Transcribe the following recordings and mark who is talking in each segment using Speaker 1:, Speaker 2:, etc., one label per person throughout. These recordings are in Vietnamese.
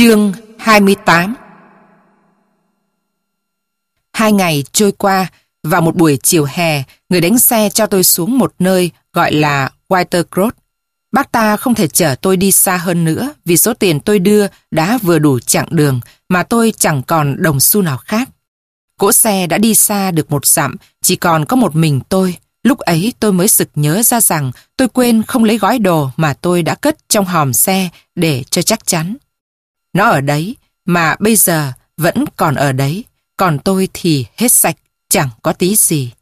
Speaker 1: Chương 28 Hai ngày trôi qua, vào một buổi chiều hè, người đánh xe cho tôi xuống một nơi gọi là whitecross Bác ta không thể chở tôi đi xa hơn nữa vì số tiền tôi đưa đã vừa đủ chặng đường mà tôi chẳng còn đồng xu nào khác. Cỗ xe đã đi xa được một dặm, chỉ còn có một mình tôi. Lúc ấy tôi mới sực nhớ ra rằng tôi quên không lấy gói đồ mà tôi đã cất trong hòm xe để cho chắc chắn. Nó ở đấy, mà bây giờ vẫn còn ở đấy, còn tôi thì hết sạch, chẳng có tí gì.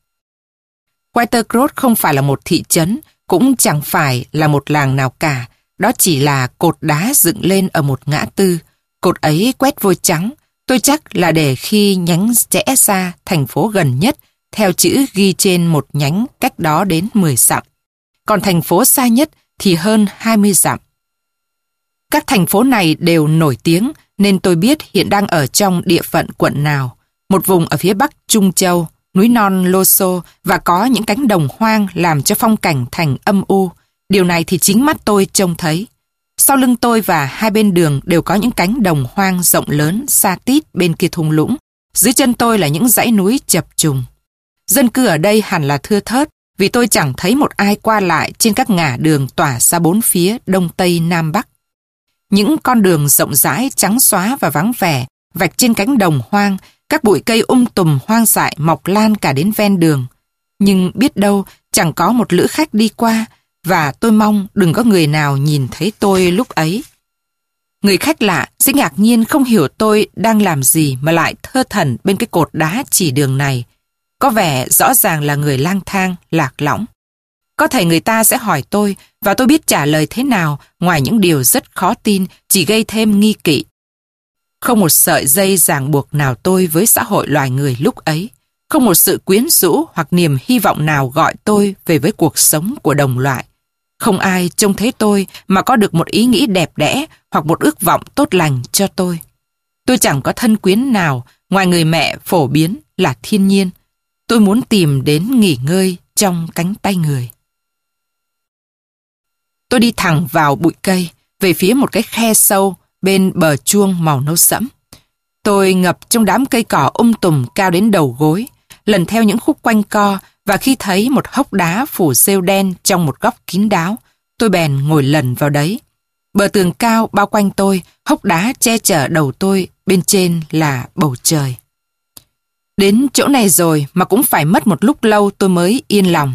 Speaker 1: Whitercross không phải là một thị trấn, cũng chẳng phải là một làng nào cả, đó chỉ là cột đá dựng lên ở một ngã tư. Cột ấy quét vôi trắng, tôi chắc là để khi nhánh rẽ ra thành phố gần nhất, theo chữ ghi trên một nhánh cách đó đến 10 dặm. Còn thành phố xa nhất thì hơn 20 dặm. Các thành phố này đều nổi tiếng nên tôi biết hiện đang ở trong địa phận quận nào. Một vùng ở phía bắc Trung Châu, núi non Lô Xô và có những cánh đồng hoang làm cho phong cảnh thành âm u. Điều này thì chính mắt tôi trông thấy. Sau lưng tôi và hai bên đường đều có những cánh đồng hoang rộng lớn xa tít bên kia thung lũng. Dưới chân tôi là những dãy núi chập trùng. Dân cư ở đây hẳn là thưa thớt vì tôi chẳng thấy một ai qua lại trên các ngã đường tỏa ra bốn phía đông tây nam bắc. Những con đường rộng rãi, trắng xóa và vắng vẻ, vạch trên cánh đồng hoang, các bụi cây um tùm hoang dại mọc lan cả đến ven đường. Nhưng biết đâu, chẳng có một lữ khách đi qua, và tôi mong đừng có người nào nhìn thấy tôi lúc ấy. Người khách lạ sẽ ngạc nhiên không hiểu tôi đang làm gì mà lại thơ thần bên cái cột đá chỉ đường này. Có vẻ rõ ràng là người lang thang, lạc lõng. Có thể người ta sẽ hỏi tôi, và tôi biết trả lời thế nào, ngoài những điều rất khó tin, chỉ gây thêm nghi kỵ. Không một sợi dây ràng buộc nào tôi với xã hội loài người lúc ấy. Không một sự quyến rũ hoặc niềm hy vọng nào gọi tôi về với cuộc sống của đồng loại. Không ai trông thấy tôi mà có được một ý nghĩ đẹp đẽ hoặc một ước vọng tốt lành cho tôi. Tôi chẳng có thân quyến nào, ngoài người mẹ phổ biến là thiên nhiên. Tôi muốn tìm đến nghỉ ngơi trong cánh tay người. Tôi đi thẳng vào bụi cây, về phía một cái khe sâu bên bờ chuông màu nâu sẫm. Tôi ngập trong đám cây cỏ um tùm cao đến đầu gối, lần theo những khúc quanh co và khi thấy một hốc đá phủ rêu đen trong một góc kín đáo, tôi bèn ngồi lần vào đấy. Bờ tường cao bao quanh tôi, hốc đá che chở đầu tôi, bên trên là bầu trời. Đến chỗ này rồi mà cũng phải mất một lúc lâu tôi mới yên lòng.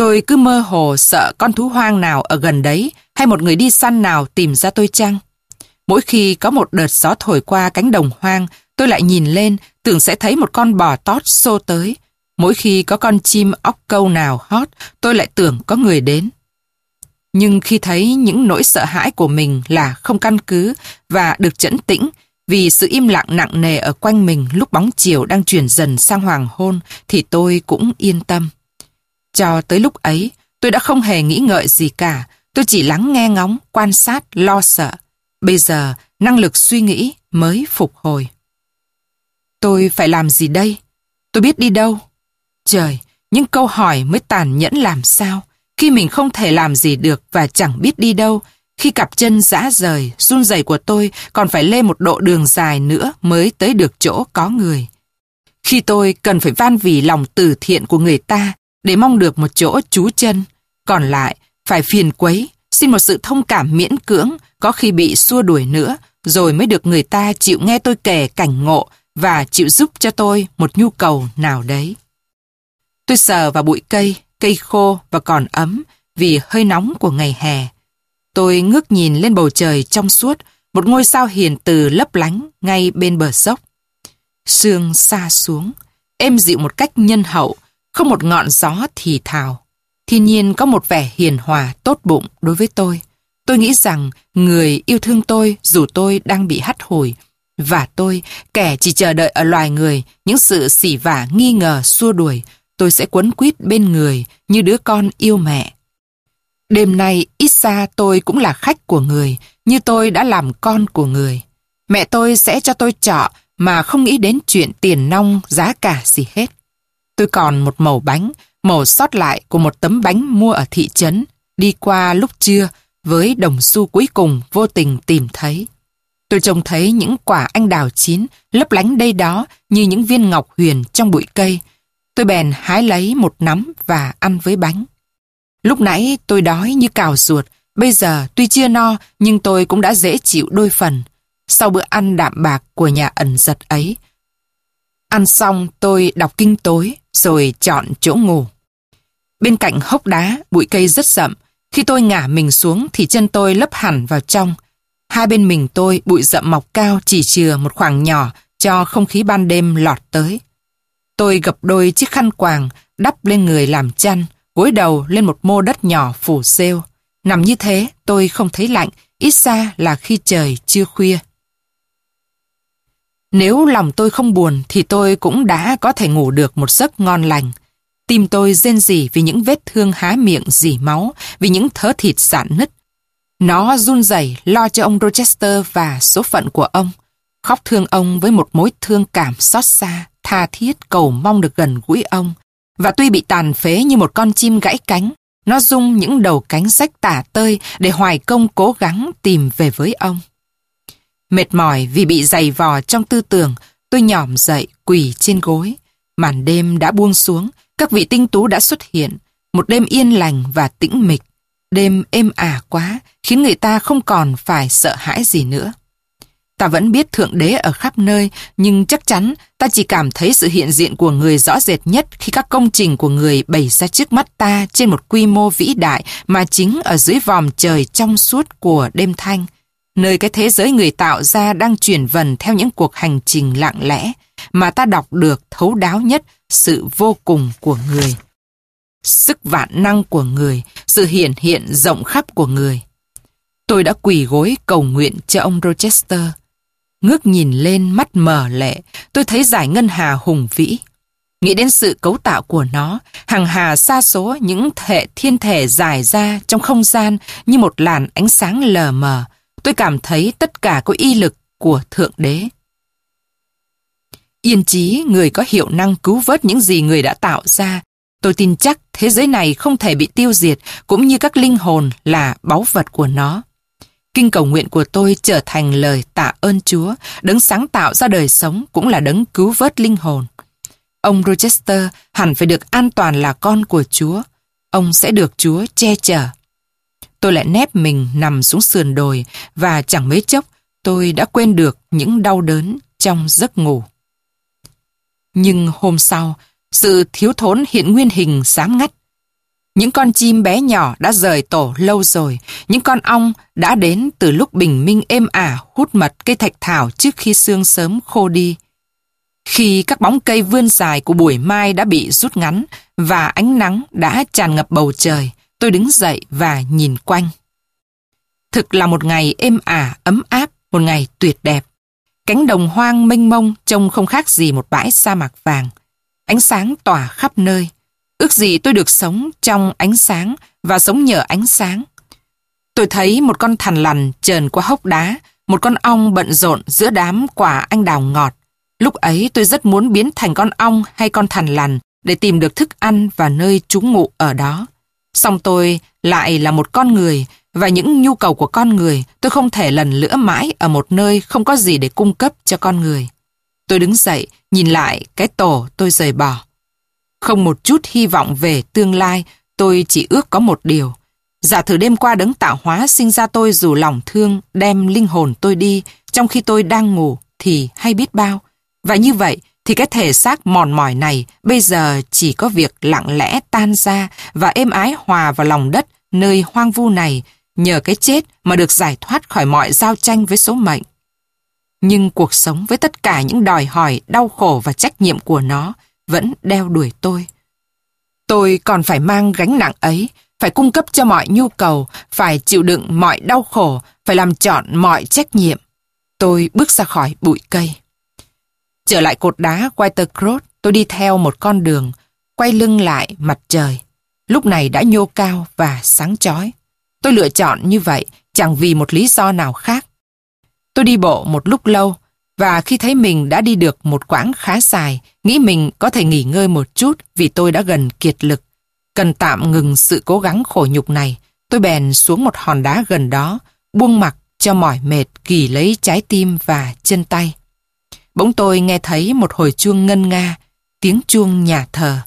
Speaker 1: Tôi cứ mơ hồ sợ con thú hoang nào ở gần đấy hay một người đi săn nào tìm ra tôi chăng? Mỗi khi có một đợt gió thổi qua cánh đồng hoang, tôi lại nhìn lên, tưởng sẽ thấy một con bò tót xô tới. Mỗi khi có con chim óc câu nào hót, tôi lại tưởng có người đến. Nhưng khi thấy những nỗi sợ hãi của mình là không căn cứ và được chấn tĩnh vì sự im lặng nặng nề ở quanh mình lúc bóng chiều đang chuyển dần sang hoàng hôn thì tôi cũng yên tâm. Cho tới lúc ấy, tôi đã không hề nghĩ ngợi gì cả. Tôi chỉ lắng nghe ngóng, quan sát, lo sợ. Bây giờ, năng lực suy nghĩ mới phục hồi. Tôi phải làm gì đây? Tôi biết đi đâu? Trời, những câu hỏi mới tàn nhẫn làm sao? Khi mình không thể làm gì được và chẳng biết đi đâu, khi cặp chân rã rời, run rẩy của tôi còn phải lê một độ đường dài nữa mới tới được chỗ có người. Khi tôi cần phải van vỉ lòng từ thiện của người ta để mong được một chỗ trú chân. Còn lại, phải phiền quấy, xin một sự thông cảm miễn cưỡng, có khi bị xua đuổi nữa, rồi mới được người ta chịu nghe tôi kể cảnh ngộ và chịu giúp cho tôi một nhu cầu nào đấy. Tôi sờ vào bụi cây, cây khô và còn ấm vì hơi nóng của ngày hè. Tôi ngước nhìn lên bầu trời trong suốt, một ngôi sao hiền từ lấp lánh ngay bên bờ dốc. Sương xa xuống, êm dịu một cách nhân hậu, không một ngọn gió thì thào. Thiên nhiên có một vẻ hiền hòa, tốt bụng đối với tôi. Tôi nghĩ rằng người yêu thương tôi dù tôi đang bị hắt hồi. Và tôi, kẻ chỉ chờ đợi ở loài người, những sự xỉ vả nghi ngờ xua đuổi, tôi sẽ quấn quýt bên người như đứa con yêu mẹ. Đêm nay ít xa tôi cũng là khách của người, như tôi đã làm con của người. Mẹ tôi sẽ cho tôi trọ mà không nghĩ đến chuyện tiền nong giá cả gì hết. Tôi còn một mẩu bánh, màu sót lại của một tấm bánh mua ở thị trấn, đi qua lúc trưa với đồng xu cuối cùng vô tình tìm thấy. Tôi trông thấy những quả anh đào chín lấp lánh đây đó như những viên ngọc huyền trong bụi cây. Tôi bèn hái lấy một nắm và ăn với bánh. Lúc nãy tôi đói như cào ruột, bây giờ tuy chưa no nhưng tôi cũng đã dễ chịu đôi phần. Sau bữa ăn đạm bạc của nhà ẩn giật ấy, ăn xong tôi đọc kinh tối rồi chọn chỗ ngủ. Bên cạnh hốc đá, bụi cây rất rậm. Khi tôi ngả mình xuống thì chân tôi lấp hẳn vào trong. Hai bên mình tôi bụi rậm mọc cao chỉ chừa một khoảng nhỏ cho không khí ban đêm lọt tới. Tôi gập đôi chiếc khăn quàng đắp lên người làm chăn, gối đầu lên một mô đất nhỏ phủ rêu. Nằm như thế tôi không thấy lạnh, ít xa là khi trời chưa khuya. Nếu lòng tôi không buồn thì tôi cũng đã có thể ngủ được một giấc ngon lành. Tim tôi rên rỉ vì những vết thương há miệng dỉ máu, vì những thớ thịt sạn nứt. Nó run rẩy lo cho ông Rochester và số phận của ông. Khóc thương ông với một mối thương cảm xót xa, tha thiết cầu mong được gần gũi ông. Và tuy bị tàn phế như một con chim gãy cánh, nó rung những đầu cánh rách tả tơi để hoài công cố gắng tìm về với ông. Mệt mỏi vì bị dày vò trong tư tưởng, tôi nhỏm dậy quỳ trên gối. Màn đêm đã buông xuống, các vị tinh tú đã xuất hiện. Một đêm yên lành và tĩnh mịch. Đêm êm ả quá, khiến người ta không còn phải sợ hãi gì nữa. Ta vẫn biết Thượng Đế ở khắp nơi, nhưng chắc chắn ta chỉ cảm thấy sự hiện diện của người rõ rệt nhất khi các công trình của người bày ra trước mắt ta trên một quy mô vĩ đại mà chính ở dưới vòm trời trong suốt của đêm thanh nơi cái thế giới người tạo ra đang chuyển vần theo những cuộc hành trình lặng lẽ mà ta đọc được thấu đáo nhất sự vô cùng của người. Sức vạn năng của người, sự hiển hiện rộng khắp của người. Tôi đã quỳ gối cầu nguyện cho ông Rochester. Ngước nhìn lên mắt mờ lệ, tôi thấy giải ngân hà hùng vĩ. Nghĩ đến sự cấu tạo của nó, hàng hà xa số những hệ thiên thể dài ra trong không gian như một làn ánh sáng lờ mờ, tôi cảm thấy tất cả có y lực của Thượng Đế. Yên chí người có hiệu năng cứu vớt những gì người đã tạo ra. Tôi tin chắc thế giới này không thể bị tiêu diệt cũng như các linh hồn là báu vật của nó. Kinh cầu nguyện của tôi trở thành lời tạ ơn Chúa, đấng sáng tạo ra đời sống cũng là đấng cứu vớt linh hồn. Ông Rochester hẳn phải được an toàn là con của Chúa. Ông sẽ được Chúa che chở tôi lại nép mình nằm xuống sườn đồi và chẳng mấy chốc tôi đã quên được những đau đớn trong giấc ngủ. Nhưng hôm sau, sự thiếu thốn hiện nguyên hình sám ngắt. Những con chim bé nhỏ đã rời tổ lâu rồi, những con ong đã đến từ lúc bình minh êm ả hút mật cây thạch thảo trước khi sương sớm khô đi. Khi các bóng cây vươn dài của buổi mai đã bị rút ngắn và ánh nắng đã tràn ngập bầu trời, Tôi đứng dậy và nhìn quanh. Thực là một ngày êm ả, ấm áp, một ngày tuyệt đẹp. Cánh đồng hoang mênh mông trông không khác gì một bãi sa mạc vàng. Ánh sáng tỏa khắp nơi. Ước gì tôi được sống trong ánh sáng và sống nhờ ánh sáng. Tôi thấy một con thằn lằn trờn qua hốc đá, một con ong bận rộn giữa đám quả anh đào ngọt. Lúc ấy tôi rất muốn biến thành con ong hay con thằn lằn để tìm được thức ăn và nơi trú ngụ ở đó. Xong tôi lại là một con người và những nhu cầu của con người tôi không thể lần lữa mãi ở một nơi không có gì để cung cấp cho con người. Tôi đứng dậy, nhìn lại cái tổ tôi rời bỏ. Không một chút hy vọng về tương lai, tôi chỉ ước có một điều. Giả thử đêm qua đấng tạo hóa sinh ra tôi dù lòng thương đem linh hồn tôi đi trong khi tôi đang ngủ thì hay biết bao. Và như vậy, thì cái thể xác mòn mỏi này bây giờ chỉ có việc lặng lẽ tan ra và êm ái hòa vào lòng đất nơi hoang vu này nhờ cái chết mà được giải thoát khỏi mọi giao tranh với số mệnh. Nhưng cuộc sống với tất cả những đòi hỏi, đau khổ và trách nhiệm của nó vẫn đeo đuổi tôi. Tôi còn phải mang gánh nặng ấy, phải cung cấp cho mọi nhu cầu, phải chịu đựng mọi đau khổ, phải làm chọn mọi trách nhiệm. Tôi bước ra khỏi bụi cây. Trở lại cột đá Whitercross, tôi đi theo một con đường, quay lưng lại mặt trời. Lúc này đã nhô cao và sáng chói. Tôi lựa chọn như vậy chẳng vì một lý do nào khác. Tôi đi bộ một lúc lâu và khi thấy mình đã đi được một quãng khá dài, nghĩ mình có thể nghỉ ngơi một chút vì tôi đã gần kiệt lực. Cần tạm ngừng sự cố gắng khổ nhục này, tôi bèn xuống một hòn đá gần đó, buông mặc cho mỏi mệt kỳ lấy trái tim và chân tay. Bỗng tôi nghe thấy một hồi chuông ngân nga, tiếng chuông nhà thờ.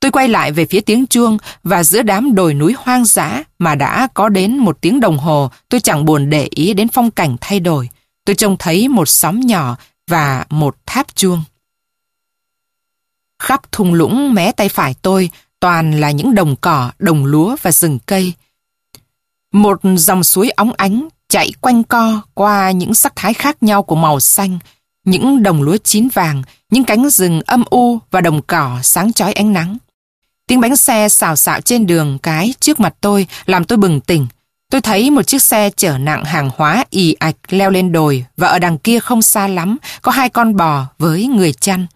Speaker 1: Tôi quay lại về phía tiếng chuông và giữa đám đồi núi hoang dã mà đã có đến một tiếng đồng hồ tôi chẳng buồn để ý đến phong cảnh thay đổi. Tôi trông thấy một xóm nhỏ và một tháp chuông. Khắp thung lũng mé tay phải tôi toàn là những đồng cỏ, đồng lúa và rừng cây. Một dòng suối óng ánh chạy quanh co qua những sắc thái khác nhau của màu xanh, những đồng lúa chín vàng, những cánh rừng âm u và đồng cỏ sáng chói ánh nắng. Tiếng bánh xe xào xạo trên đường cái trước mặt tôi làm tôi bừng tỉnh. Tôi thấy một chiếc xe chở nặng hàng hóa ì ạch leo lên đồi và ở đằng kia không xa lắm có hai con bò với người chăn.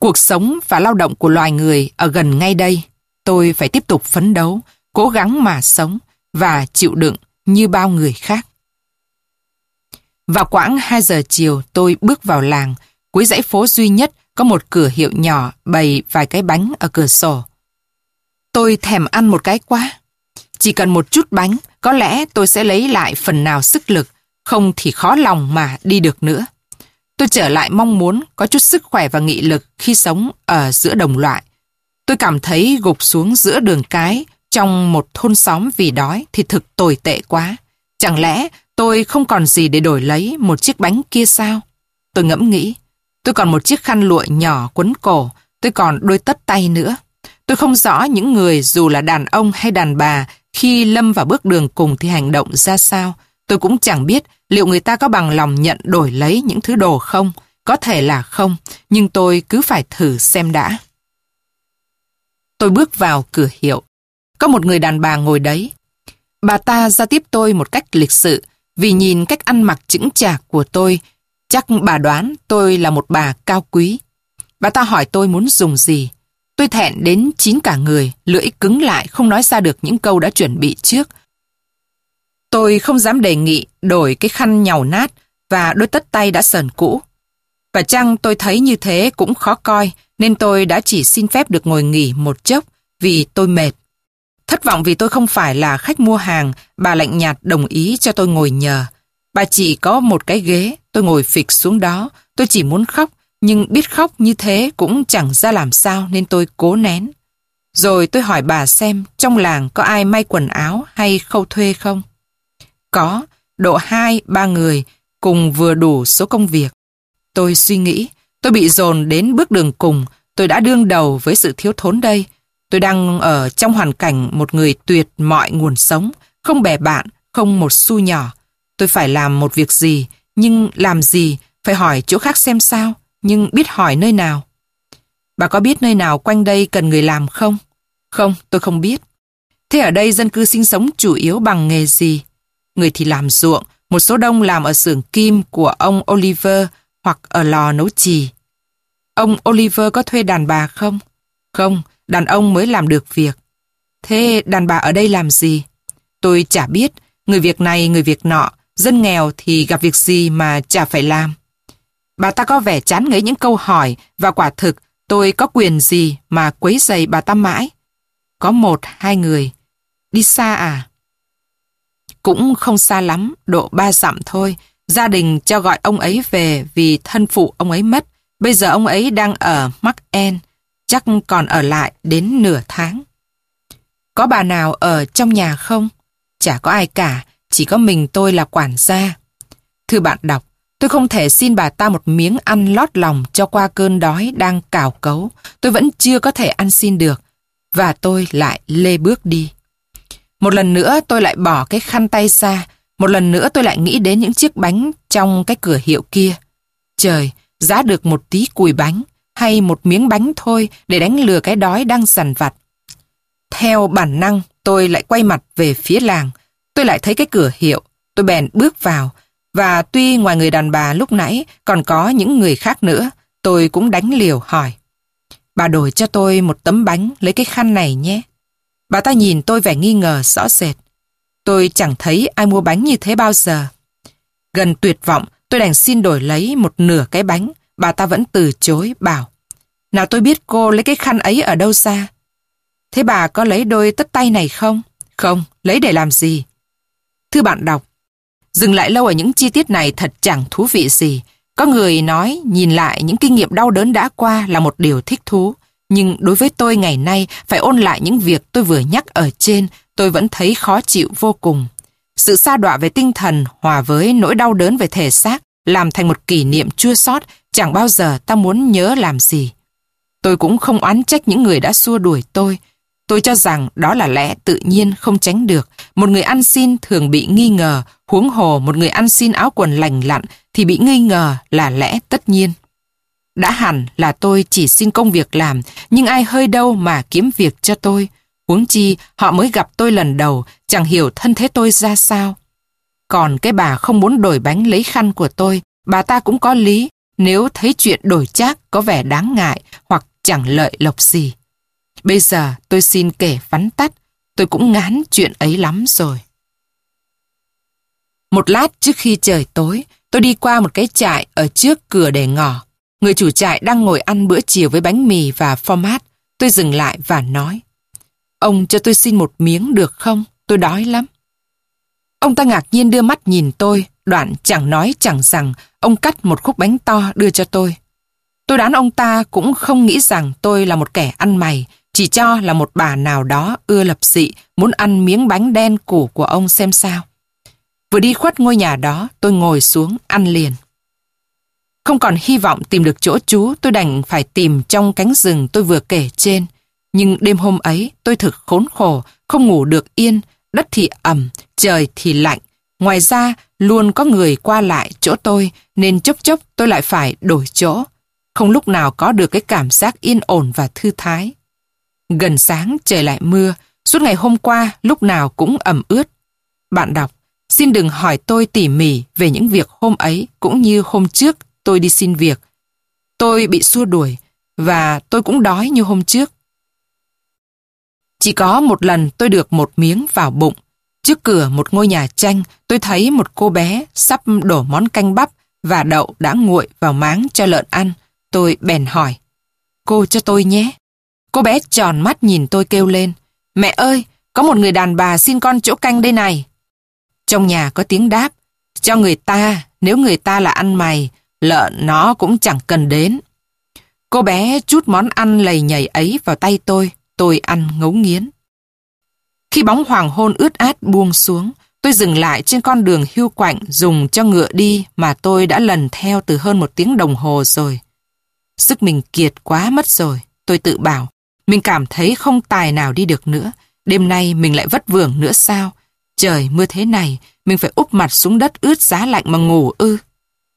Speaker 1: Cuộc sống và lao động của loài người ở gần ngay đây. Tôi phải tiếp tục phấn đấu, cố gắng mà sống và chịu đựng như bao người khác. Vào quãng 2 giờ chiều tôi bước vào làng, cuối dãy phố duy nhất có một cửa hiệu nhỏ bày vài cái bánh ở cửa sổ. Tôi thèm ăn một cái quá. Chỉ cần một chút bánh, có lẽ tôi sẽ lấy lại phần nào sức lực, không thì khó lòng mà đi được nữa. Tôi trở lại mong muốn có chút sức khỏe và nghị lực khi sống ở giữa đồng loại. Tôi cảm thấy gục xuống giữa đường cái trong một thôn xóm vì đói thì thực tồi tệ quá. Chẳng lẽ tôi không còn gì để đổi lấy một chiếc bánh kia sao? Tôi ngẫm nghĩ. Tôi còn một chiếc khăn lụa nhỏ quấn cổ, tôi còn đôi tất tay nữa. Tôi không rõ những người dù là đàn ông hay đàn bà khi lâm vào bước đường cùng thì hành động ra sao. Tôi cũng chẳng biết liệu người ta có bằng lòng nhận đổi lấy những thứ đồ không. Có thể là không, nhưng tôi cứ phải thử xem đã. Tôi bước vào cửa hiệu. Có một người đàn bà ngồi đấy. Bà ta ra tiếp tôi một cách lịch sự, vì nhìn cách ăn mặc chững chạc của tôi, chắc bà đoán tôi là một bà cao quý. Bà ta hỏi tôi muốn dùng gì. Tôi thẹn đến chín cả người, lưỡi cứng lại không nói ra được những câu đã chuẩn bị trước. Tôi không dám đề nghị đổi cái khăn nhàu nát và đôi tất tay đã sờn cũ. Và chăng tôi thấy như thế cũng khó coi nên tôi đã chỉ xin phép được ngồi nghỉ một chốc vì tôi mệt. Thất vọng vì tôi không phải là khách mua hàng, bà lạnh nhạt đồng ý cho tôi ngồi nhờ. Bà chỉ có một cái ghế, tôi ngồi phịch xuống đó, tôi chỉ muốn khóc nhưng biết khóc như thế cũng chẳng ra làm sao nên tôi cố nén. Rồi tôi hỏi bà xem trong làng có ai may quần áo hay khâu thuê không? Có, độ hai, ba người, cùng vừa đủ số công việc. Tôi suy nghĩ, tôi bị dồn đến bước đường cùng, tôi đã đương đầu với sự thiếu thốn đây. Tôi đang ở trong hoàn cảnh một người tuyệt mọi nguồn sống, không bè bạn, không một xu nhỏ. Tôi phải làm một việc gì, nhưng làm gì, phải hỏi chỗ khác xem sao nhưng biết hỏi nơi nào. Bà có biết nơi nào quanh đây cần người làm không? Không, tôi không biết. Thế ở đây dân cư sinh sống chủ yếu bằng nghề gì? Người thì làm ruộng, một số đông làm ở xưởng kim của ông Oliver hoặc ở lò nấu chì. Ông Oliver có thuê đàn bà không? Không, đàn ông mới làm được việc. Thế đàn bà ở đây làm gì? Tôi chả biết, người việc này, người việc nọ, dân nghèo thì gặp việc gì mà chả phải làm. Bà ta có vẻ chán ngấy những câu hỏi và quả thực tôi có quyền gì mà quấy giày bà ta mãi. Có một, hai người. Đi xa à? Cũng không xa lắm, độ ba dặm thôi. Gia đình cho gọi ông ấy về vì thân phụ ông ấy mất. Bây giờ ông ấy đang ở Mark chắc còn ở lại đến nửa tháng. Có bà nào ở trong nhà không? Chả có ai cả, chỉ có mình tôi là quản gia. Thưa bạn đọc, Tôi không thể xin bà ta một miếng ăn lót lòng cho qua cơn đói đang cào cấu. Tôi vẫn chưa có thể ăn xin được. Và tôi lại lê bước đi. Một lần nữa tôi lại bỏ cái khăn tay ra. Một lần nữa tôi lại nghĩ đến những chiếc bánh trong cái cửa hiệu kia. Trời, giá được một tí cùi bánh hay một miếng bánh thôi để đánh lừa cái đói đang dằn vặt. Theo bản năng, tôi lại quay mặt về phía làng. Tôi lại thấy cái cửa hiệu. Tôi bèn bước vào và tuy ngoài người đàn bà lúc nãy còn có những người khác nữa, tôi cũng đánh liều hỏi. Bà đổi cho tôi một tấm bánh lấy cái khăn này nhé. Bà ta nhìn tôi vẻ nghi ngờ rõ rệt. Tôi chẳng thấy ai mua bánh như thế bao giờ. Gần tuyệt vọng, tôi đành xin đổi lấy một nửa cái bánh. Bà ta vẫn từ chối, bảo. Nào tôi biết cô lấy cái khăn ấy ở đâu ra. Thế bà có lấy đôi tất tay này không? Không, lấy để làm gì? Thưa bạn đọc, Dừng lại lâu ở những chi tiết này thật chẳng thú vị gì. Có người nói nhìn lại những kinh nghiệm đau đớn đã qua là một điều thích thú. Nhưng đối với tôi ngày nay phải ôn lại những việc tôi vừa nhắc ở trên, tôi vẫn thấy khó chịu vô cùng. Sự xa đọa về tinh thần hòa với nỗi đau đớn về thể xác làm thành một kỷ niệm chua sót chẳng bao giờ ta muốn nhớ làm gì. Tôi cũng không oán trách những người đã xua đuổi tôi. Tôi cho rằng đó là lẽ tự nhiên không tránh được. Một người ăn xin thường bị nghi ngờ, huống hồ một người ăn xin áo quần lành lặn thì bị nghi ngờ là lẽ tất nhiên. Đã hẳn là tôi chỉ xin công việc làm, nhưng ai hơi đâu mà kiếm việc cho tôi. Huống chi họ mới gặp tôi lần đầu, chẳng hiểu thân thế tôi ra sao. Còn cái bà không muốn đổi bánh lấy khăn của tôi, bà ta cũng có lý, nếu thấy chuyện đổi chác có vẻ đáng ngại hoặc chẳng lợi lộc gì. Bây giờ tôi xin kể vắn tắt, tôi cũng ngán chuyện ấy lắm rồi. Một lát trước khi trời tối, tôi đi qua một cái trại ở trước cửa để ngỏ. Người chủ trại đang ngồi ăn bữa chiều với bánh mì và format. Tôi dừng lại và nói, Ông cho tôi xin một miếng được không? Tôi đói lắm. Ông ta ngạc nhiên đưa mắt nhìn tôi, đoạn chẳng nói chẳng rằng, ông cắt một khúc bánh to đưa cho tôi. Tôi đoán ông ta cũng không nghĩ rằng tôi là một kẻ ăn mày, chỉ cho là một bà nào đó ưa lập dị, muốn ăn miếng bánh đen củ của ông xem sao. Vừa đi khuất ngôi nhà đó, tôi ngồi xuống ăn liền. Không còn hy vọng tìm được chỗ trú, tôi đành phải tìm trong cánh rừng tôi vừa kể trên. Nhưng đêm hôm ấy, tôi thực khốn khổ, không ngủ được yên, đất thì ẩm, trời thì lạnh. Ngoài ra, luôn có người qua lại chỗ tôi, nên chốc chốc tôi lại phải đổi chỗ. Không lúc nào có được cái cảm giác yên ổn và thư thái. Gần sáng trời lại mưa, suốt ngày hôm qua lúc nào cũng ẩm ướt. Bạn đọc, xin đừng hỏi tôi tỉ mỉ về những việc hôm ấy cũng như hôm trước tôi đi xin việc. Tôi bị xua đuổi và tôi cũng đói như hôm trước. Chỉ có một lần tôi được một miếng vào bụng. Trước cửa một ngôi nhà tranh, tôi thấy một cô bé sắp đổ món canh bắp và đậu đã nguội vào máng cho lợn ăn. Tôi bèn hỏi, cô cho tôi nhé. Cô bé tròn mắt nhìn tôi kêu lên, mẹ ơi, có một người đàn bà xin con chỗ canh đây này. Trong nhà có tiếng đáp, cho người ta, nếu người ta là ăn mày, lợn nó cũng chẳng cần đến. Cô bé chút món ăn lầy nhầy ấy vào tay tôi, tôi ăn ngấu nghiến. Khi bóng hoàng hôn ướt át buông xuống, tôi dừng lại trên con đường hưu quạnh dùng cho ngựa đi mà tôi đã lần theo từ hơn một tiếng đồng hồ rồi. Sức mình kiệt quá mất rồi, tôi tự bảo. Mình cảm thấy không tài nào đi được nữa. Đêm nay mình lại vất vưởng nữa sao? Trời mưa thế này, mình phải úp mặt xuống đất ướt giá lạnh mà ngủ ư.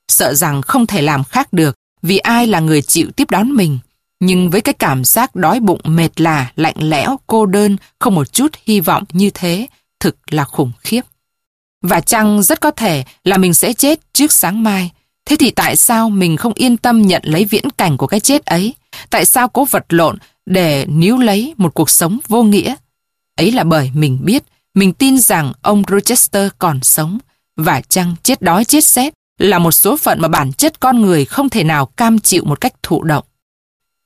Speaker 1: Sợ rằng không thể làm khác được vì ai là người chịu tiếp đón mình. Nhưng với cái cảm giác đói bụng mệt lạ, lạnh lẽo, cô đơn, không một chút hy vọng như thế, thực là khủng khiếp. Và chăng rất có thể là mình sẽ chết trước sáng mai. Thế thì tại sao mình không yên tâm nhận lấy viễn cảnh của cái chết ấy? Tại sao cố vật lộn để níu lấy một cuộc sống vô nghĩa? Ấy là bởi mình biết, mình tin rằng ông Rochester còn sống. Và chăng chết đói chết rét là một số phận mà bản chất con người không thể nào cam chịu một cách thụ động.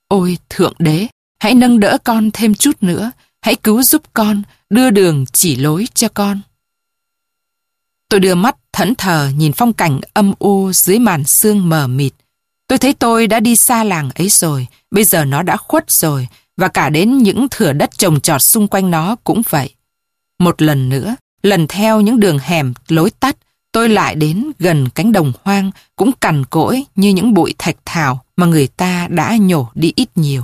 Speaker 1: Ôi Thượng Đế, hãy nâng đỡ con thêm chút nữa, hãy cứu giúp con, đưa đường chỉ lối cho con. Tôi đưa mắt thẫn thờ nhìn phong cảnh âm u dưới màn sương mờ mịt. Tôi thấy tôi đã đi xa làng ấy rồi, bây giờ nó đã khuất rồi, và cả đến những thửa đất trồng trọt xung quanh nó cũng vậy. Một lần nữa, lần theo những đường hẻm lối tắt, tôi lại đến gần cánh đồng hoang, cũng cằn cỗi như những bụi thạch thảo mà người ta đã nhổ đi ít nhiều.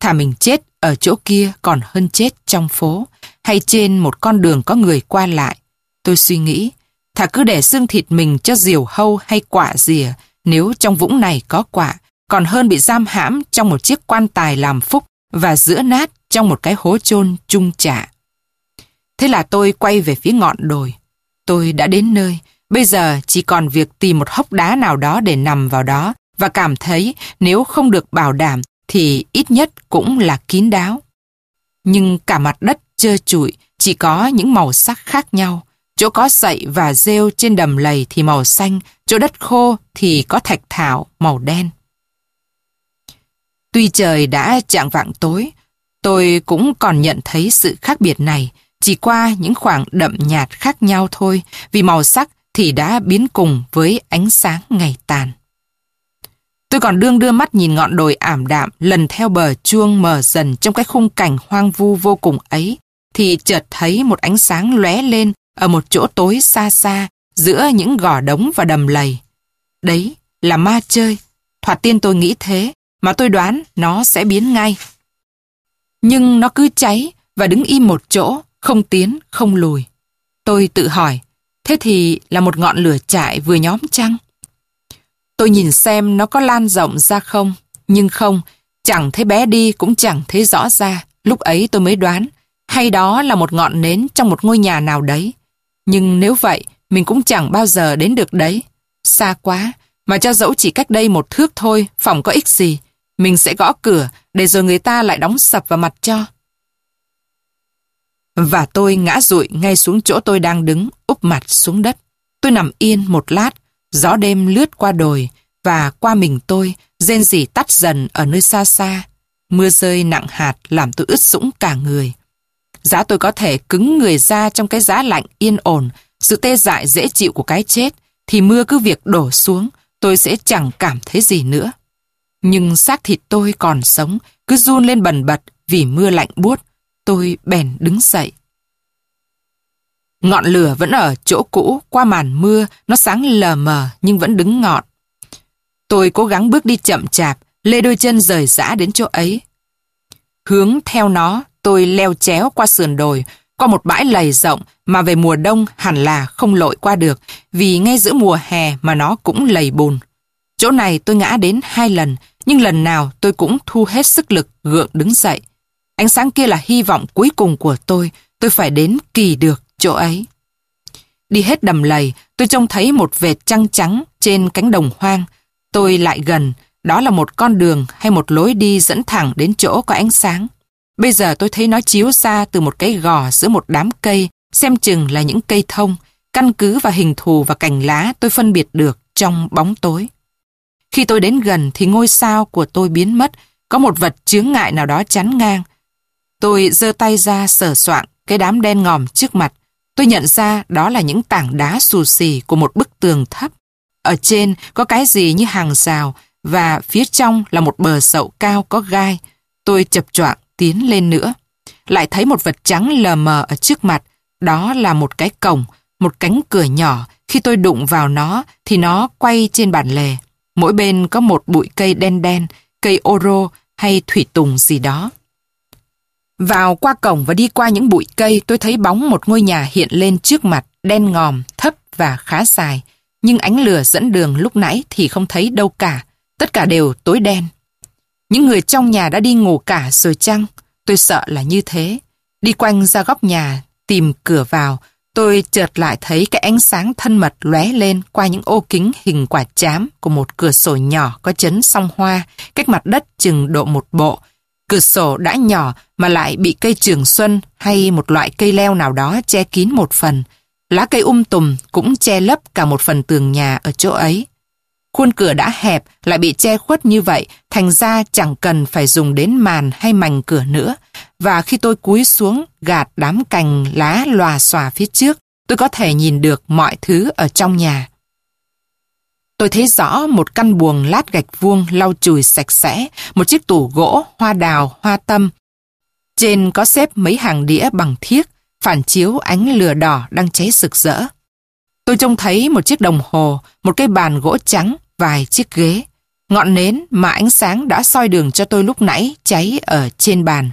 Speaker 1: Thà mình chết ở chỗ kia còn hơn chết trong phố, hay trên một con đường có người qua lại. Tôi suy nghĩ, thà cứ để xương thịt mình cho diều hâu hay quả rìa, nếu trong vũng này có quả, còn hơn bị giam hãm trong một chiếc quan tài làm phúc và giữa nát trong một cái hố chôn chung trả. Thế là tôi quay về phía ngọn đồi. Tôi đã đến nơi, bây giờ chỉ còn việc tìm một hốc đá nào đó để nằm vào đó và cảm thấy nếu không được bảo đảm thì ít nhất cũng là kín đáo. Nhưng cả mặt đất trơ trụi, chỉ có những màu sắc khác nhau. Chỗ có sậy và rêu trên đầm lầy thì màu xanh, chỗ đất khô thì có thạch thảo màu đen. Tuy trời đã chạng vạng tối, tôi cũng còn nhận thấy sự khác biệt này. chỉ qua những khoảng đậm nhạt khác nhau thôi, vì màu sắc thì đã biến cùng với ánh sáng ngày tàn. Tôi còn đương đưa mắt nhìn ngọn đồi ảm đạm lần theo bờ chuông mờ dần trong cái khung cảnh hoang vu vô cùng ấy, thì chợt thấy một ánh sáng lóe lên ở một chỗ tối xa xa giữa những gò đống và đầm lầy. Đấy là ma chơi. Thoạt tiên tôi nghĩ thế, mà tôi đoán nó sẽ biến ngay. Nhưng nó cứ cháy và đứng im một chỗ, không tiến, không lùi. Tôi tự hỏi, thế thì là một ngọn lửa trại vừa nhóm chăng? Tôi nhìn xem nó có lan rộng ra không, nhưng không, chẳng thấy bé đi cũng chẳng thấy rõ ra. Lúc ấy tôi mới đoán, hay đó là một ngọn nến trong một ngôi nhà nào đấy. Nhưng nếu vậy, mình cũng chẳng bao giờ đến được đấy. Xa quá, mà cho dẫu chỉ cách đây một thước thôi, phòng có ích gì. Mình sẽ gõ cửa, để rồi người ta lại đóng sập vào mặt cho. Và tôi ngã rụi ngay xuống chỗ tôi đang đứng, úp mặt xuống đất. Tôi nằm yên một lát, gió đêm lướt qua đồi, và qua mình tôi, rên rỉ tắt dần ở nơi xa xa. Mưa rơi nặng hạt làm tôi ướt sũng cả người. Giá tôi có thể cứng người ra trong cái giá lạnh yên ổn, sự tê dại dễ chịu của cái chết, thì mưa cứ việc đổ xuống, tôi sẽ chẳng cảm thấy gì nữa. Nhưng xác thịt tôi còn sống, cứ run lên bần bật vì mưa lạnh buốt. Tôi bèn đứng dậy. Ngọn lửa vẫn ở chỗ cũ, qua màn mưa, nó sáng lờ mờ nhưng vẫn đứng ngọn. Tôi cố gắng bước đi chậm chạp, lê đôi chân rời rã đến chỗ ấy. Hướng theo nó, tôi leo chéo qua sườn đồi, qua một bãi lầy rộng mà về mùa đông hẳn là không lội qua được vì ngay giữa mùa hè mà nó cũng lầy bùn. Chỗ này tôi ngã đến hai lần nhưng lần nào tôi cũng thu hết sức lực gượng đứng dậy. Ánh sáng kia là hy vọng cuối cùng của tôi, tôi phải đến kỳ được chỗ ấy. Đi hết đầm lầy, tôi trông thấy một vệt trăng trắng trên cánh đồng hoang. Tôi lại gần, đó là một con đường hay một lối đi dẫn thẳng đến chỗ có ánh sáng. Bây giờ tôi thấy nó chiếu ra từ một cái gò giữa một đám cây, xem chừng là những cây thông. Căn cứ vào hình thù và cành lá tôi phân biệt được trong bóng tối. Khi tôi đến gần thì ngôi sao của tôi biến mất, có một vật chướng ngại nào đó chắn ngang. Tôi giơ tay ra sờ soạn cái đám đen ngòm trước mặt. Tôi nhận ra đó là những tảng đá xù xì của một bức tường thấp. Ở trên có cái gì như hàng rào và phía trong là một bờ sậu cao có gai. Tôi chập choạng tiến lên nữa. Lại thấy một vật trắng lờ mờ ở trước mặt. Đó là một cái cổng, một cánh cửa nhỏ. Khi tôi đụng vào nó thì nó quay trên bàn lề. Mỗi bên có một bụi cây đen đen, cây oro hay thủy tùng gì đó. Vào qua cổng và đi qua những bụi cây tôi thấy bóng một ngôi nhà hiện lên trước mặt, đen ngòm, thấp và khá dài. Nhưng ánh lửa dẫn đường lúc nãy thì không thấy đâu cả. Tất cả đều tối đen. Những người trong nhà đã đi ngủ cả rồi chăng? Tôi sợ là như thế. Đi quanh ra góc nhà, tìm cửa vào, tôi chợt lại thấy cái ánh sáng thân mật lóe lên qua những ô kính hình quả chám của một cửa sổ nhỏ có chấn song hoa, cách mặt đất chừng độ một bộ. Cửa sổ đã nhỏ mà lại bị cây trường xuân hay một loại cây leo nào đó che kín một phần. Lá cây um tùm cũng che lấp cả một phần tường nhà ở chỗ ấy. Khuôn cửa đã hẹp lại bị che khuất như vậy, thành ra chẳng cần phải dùng đến màn hay mảnh cửa nữa. Và khi tôi cúi xuống gạt đám cành lá lòa xòa phía trước, tôi có thể nhìn được mọi thứ ở trong nhà. Tôi thấy rõ một căn buồng lát gạch vuông lau chùi sạch sẽ, một chiếc tủ gỗ, hoa đào, hoa tâm. Trên có xếp mấy hàng đĩa bằng thiếc, phản chiếu ánh lửa đỏ đang cháy sực rỡ. Tôi trông thấy một chiếc đồng hồ, một cái bàn gỗ trắng, vài chiếc ghế. Ngọn nến mà ánh sáng đã soi đường cho tôi lúc nãy cháy ở trên bàn.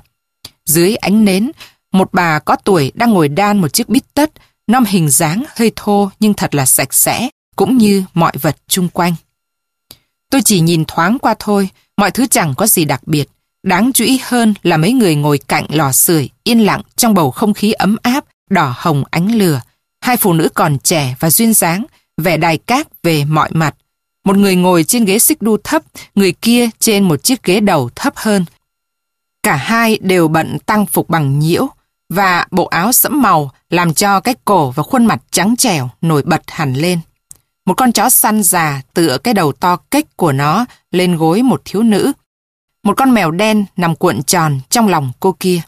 Speaker 1: Dưới ánh nến, một bà có tuổi đang ngồi đan một chiếc bít tất, nom hình dáng hơi thô nhưng thật là sạch sẽ, cũng như mọi vật chung quanh. Tôi chỉ nhìn thoáng qua thôi, mọi thứ chẳng có gì đặc biệt. Đáng chú ý hơn là mấy người ngồi cạnh lò sưởi yên lặng trong bầu không khí ấm áp, đỏ hồng ánh lửa. Hai phụ nữ còn trẻ và duyên dáng, vẻ đài cát về mọi mặt, một người ngồi trên ghế xích đu thấp, người kia trên một chiếc ghế đầu thấp hơn. Cả hai đều bận tăng phục bằng nhiễu và bộ áo sẫm màu làm cho cái cổ và khuôn mặt trắng trẻo nổi bật hẳn lên. Một con chó săn già tựa cái đầu to kếch của nó lên gối một thiếu nữ. Một con mèo đen nằm cuộn tròn trong lòng cô kia.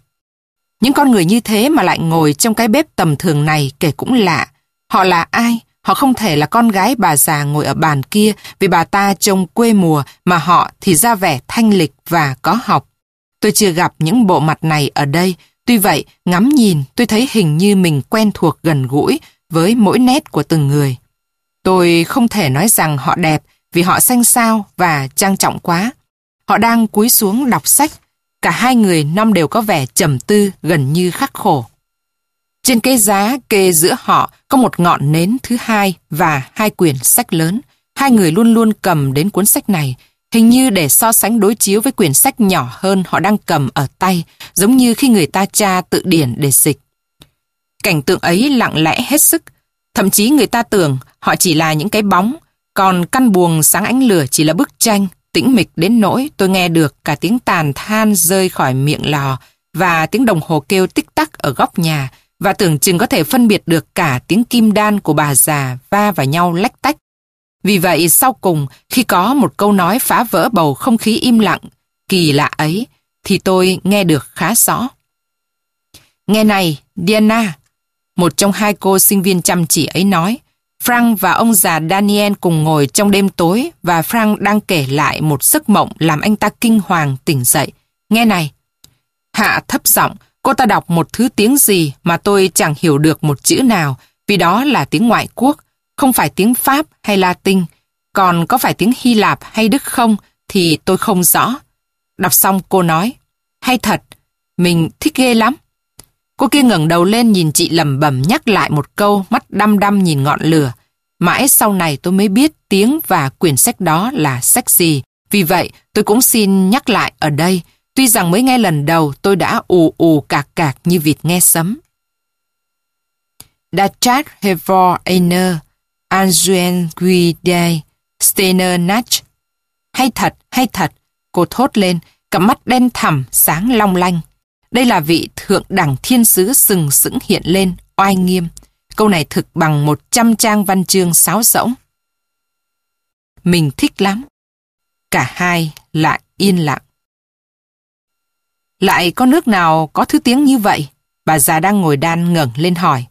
Speaker 1: Những con người như thế mà lại ngồi trong cái bếp tầm thường này kể cũng lạ. Họ là ai? Họ không thể là con gái bà già ngồi ở bàn kia vì bà ta trông quê mùa mà họ thì ra vẻ thanh lịch và có học. Tôi chưa gặp những bộ mặt này ở đây, tuy vậy ngắm nhìn tôi thấy hình như mình quen thuộc gần gũi với mỗi nét của từng người. Tôi không thể nói rằng họ đẹp vì họ xanh xao và trang trọng quá. Họ đang cúi xuống đọc sách. Cả hai người năm đều có vẻ trầm tư gần như khắc khổ. Trên cái giá kê giữa họ có một ngọn nến thứ hai và hai quyển sách lớn. Hai người luôn luôn cầm đến cuốn sách này, hình như để so sánh đối chiếu với quyển sách nhỏ hơn họ đang cầm ở tay, giống như khi người ta tra tự điển để dịch. Cảnh tượng ấy lặng lẽ hết sức, thậm chí người ta tưởng họ chỉ là những cái bóng, còn căn buồng sáng ánh lửa chỉ là bức tranh, tĩnh mịch đến nỗi tôi nghe được cả tiếng tàn than rơi khỏi miệng lò và tiếng đồng hồ kêu tích tắc ở góc nhà, và tưởng chừng có thể phân biệt được cả tiếng kim đan của bà già va vào nhau lách tách. Vì vậy sau cùng khi có một câu nói phá vỡ bầu không khí im lặng, kỳ lạ ấy, thì tôi nghe được khá rõ. Nghe này, Diana, một trong hai cô sinh viên chăm chỉ ấy nói, Frank và ông già Daniel cùng ngồi trong đêm tối và Frank đang kể lại một giấc mộng làm anh ta kinh hoàng tỉnh dậy. Nghe này. Hạ thấp giọng, Cô ta đọc một thứ tiếng gì mà tôi chẳng hiểu được một chữ nào, vì đó là tiếng ngoại quốc, không phải tiếng Pháp hay Latin. Còn có phải tiếng Hy Lạp hay Đức không thì tôi không rõ. Đọc xong cô nói, hay thật, mình thích ghê lắm. Cô kia ngẩng đầu lên nhìn chị lẩm bẩm nhắc lại một câu mắt đăm đăm nhìn ngọn lửa. Mãi sau này tôi mới biết tiếng và quyển sách đó là sách gì. Vì vậy tôi cũng xin nhắc lại ở đây Tuy rằng mới nghe lần đầu tôi đã ù ù cạc cạc như vịt nghe sấm. Dachat Hevor Einer, Anjuen Guide, Steiner Nach. Hay thật, hay thật, cô thốt lên, cặp mắt đen thẳm, sáng long lanh. Đây là vị thượng đẳng thiên sứ sừng sững hiện lên, oai nghiêm. Câu này thực bằng một trăm trang văn chương sáo rỗng. Mình thích lắm. Cả hai lại yên lặng. Lại có nước nào có thứ tiếng như vậy? Bà già đang ngồi đan ngẩng lên hỏi.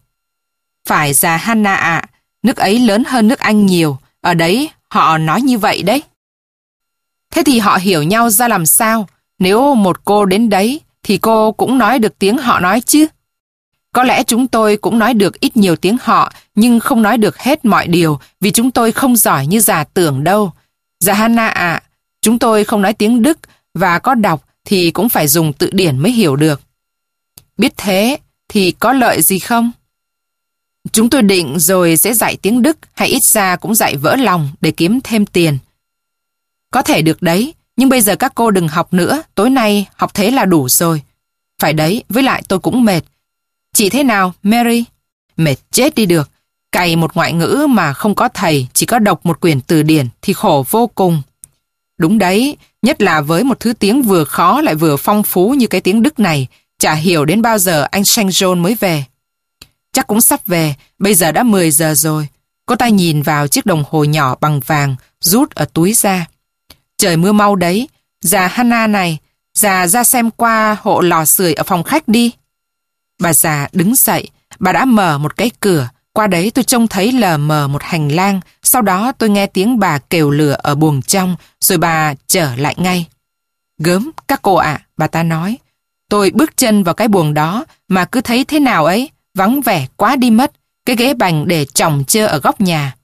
Speaker 1: Phải già Hanna ạ, nước ấy lớn hơn nước Anh nhiều, ở đấy họ nói như vậy đấy. Thế thì họ hiểu nhau ra làm sao? Nếu một cô đến đấy, thì cô cũng nói được tiếng họ nói chứ. Có lẽ chúng tôi cũng nói được ít nhiều tiếng họ, nhưng không nói được hết mọi điều, vì chúng tôi không giỏi như già tưởng đâu. Già Hanna ạ, chúng tôi không nói tiếng Đức, và có đọc thì cũng phải dùng tự điển mới hiểu được. Biết thế thì có lợi gì không? Chúng tôi định rồi sẽ dạy tiếng Đức hay ít ra cũng dạy vỡ lòng để kiếm thêm tiền. Có thể được đấy, nhưng bây giờ các cô đừng học nữa, tối nay học thế là đủ rồi. Phải đấy, với lại tôi cũng mệt. Chị thế nào, Mary? Mệt chết đi được. Cày một ngoại ngữ mà không có thầy, chỉ có đọc một quyển từ điển thì khổ vô cùng. Đúng đấy, nhất là với một thứ tiếng vừa khó lại vừa phong phú như cái tiếng Đức này, chả hiểu đến bao giờ anh Saint John mới về. Chắc cũng sắp về, bây giờ đã 10 giờ rồi. Cô ta nhìn vào chiếc đồng hồ nhỏ bằng vàng, rút ở túi ra. Trời mưa mau đấy, già Hana này, già ra xem qua hộ lò sưởi ở phòng khách đi. Bà già đứng dậy, bà đã mở một cái cửa, qua đấy tôi trông thấy lờ mờ một hành lang, sau đó tôi nghe tiếng bà kêu lửa ở buồng trong, rồi bà trở lại ngay. Gớm, các cô ạ, bà ta nói. Tôi bước chân vào cái buồng đó mà cứ thấy thế nào ấy, vắng vẻ quá đi mất, cái ghế bành để chồng chơ ở góc nhà.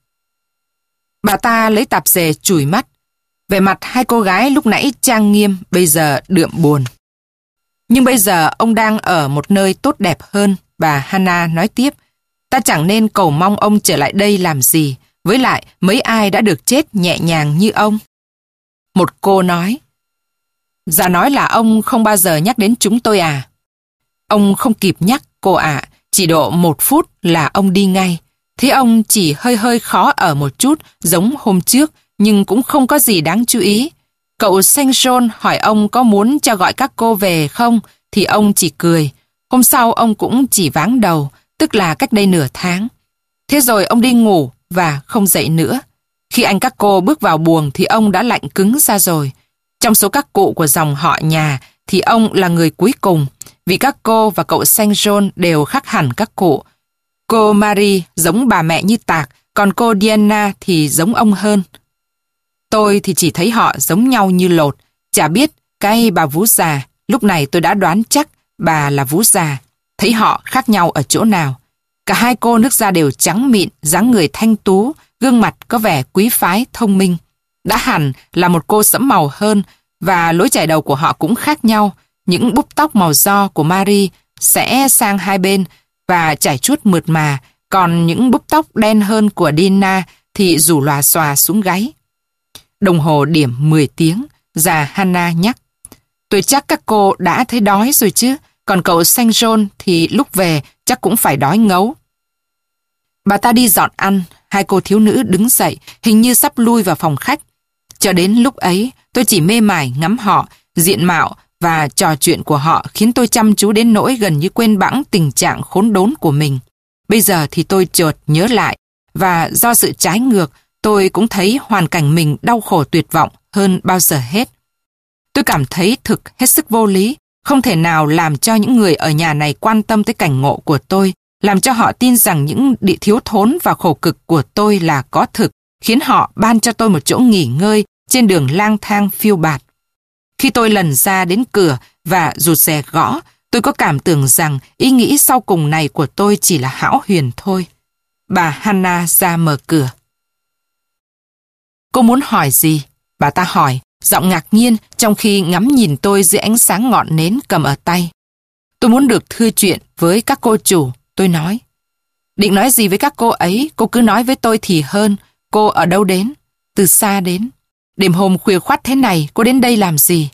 Speaker 1: Bà ta lấy tạp dề chùi mắt. Về mặt hai cô gái lúc nãy trang nghiêm, bây giờ đượm buồn. Nhưng bây giờ ông đang ở một nơi tốt đẹp hơn, bà Hannah nói tiếp, Ta chẳng nên cầu mong ông trở lại đây làm gì, với lại mấy ai đã được chết nhẹ nhàng như ông. Một cô nói, Dạ nói là ông không bao giờ nhắc đến chúng tôi à? Ông không kịp nhắc, cô ạ, chỉ độ một phút là ông đi ngay. Thế ông chỉ hơi hơi khó ở một chút, giống hôm trước, nhưng cũng không có gì đáng chú ý. Cậu Saint John hỏi ông có muốn cho gọi các cô về không, thì ông chỉ cười. Hôm sau ông cũng chỉ váng đầu, tức là cách đây nửa tháng. Thế rồi ông đi ngủ và không dậy nữa. Khi anh các cô bước vào buồng thì ông đã lạnh cứng ra rồi. Trong số các cụ của dòng họ nhà thì ông là người cuối cùng, vì các cô và cậu Saint John đều khác hẳn các cụ. Cô Marie giống bà mẹ như tạc, còn cô Diana thì giống ông hơn. Tôi thì chỉ thấy họ giống nhau như lột, chả biết cái bà vú già, lúc này tôi đã đoán chắc bà là vú già, thấy họ khác nhau ở chỗ nào. Cả hai cô nước da đều trắng mịn, dáng người thanh tú, gương mặt có vẻ quý phái, thông minh. Đã hẳn là một cô sẫm màu hơn và lối chải đầu của họ cũng khác nhau. Những búp tóc màu do của Marie sẽ sang hai bên và chảy chuốt mượt mà, còn những búp tóc đen hơn của Dina thì rủ lòa xòa xuống gáy. Đồng hồ điểm 10 tiếng, già Hannah nhắc. Tôi chắc các cô đã thấy đói rồi chứ, còn cậu Saint John thì lúc về chắc cũng phải đói ngấu. Bà ta đi dọn ăn, hai cô thiếu nữ đứng dậy, hình như sắp lui vào phòng khách. Cho đến lúc ấy, tôi chỉ mê mải ngắm họ, diện mạo và trò chuyện của họ khiến tôi chăm chú đến nỗi gần như quên bẵng tình trạng khốn đốn của mình. Bây giờ thì tôi chợt nhớ lại, và do sự trái ngược, tôi cũng thấy hoàn cảnh mình đau khổ tuyệt vọng hơn bao giờ hết. Tôi cảm thấy thực hết sức vô lý, không thể nào làm cho những người ở nhà này quan tâm tới cảnh ngộ của tôi, làm cho họ tin rằng những địa thiếu thốn và khổ cực của tôi là có thực, khiến họ ban cho tôi một chỗ nghỉ ngơi trên đường lang thang phiêu bạt. Khi tôi lần ra đến cửa và rụt rè gõ, tôi có cảm tưởng rằng ý nghĩ sau cùng này của tôi chỉ là hão huyền thôi. Bà Hannah ra mở cửa. Cô muốn hỏi gì? Bà ta hỏi, giọng ngạc nhiên trong khi ngắm nhìn tôi dưới ánh sáng ngọn nến cầm ở tay. Tôi muốn được thưa chuyện với các cô chủ, tôi nói. Định nói gì với các cô ấy, cô cứ nói với tôi thì hơn. Cô ở đâu đến? Từ xa đến. Đêm hôm khuya khoắt thế này, cô đến đây làm gì?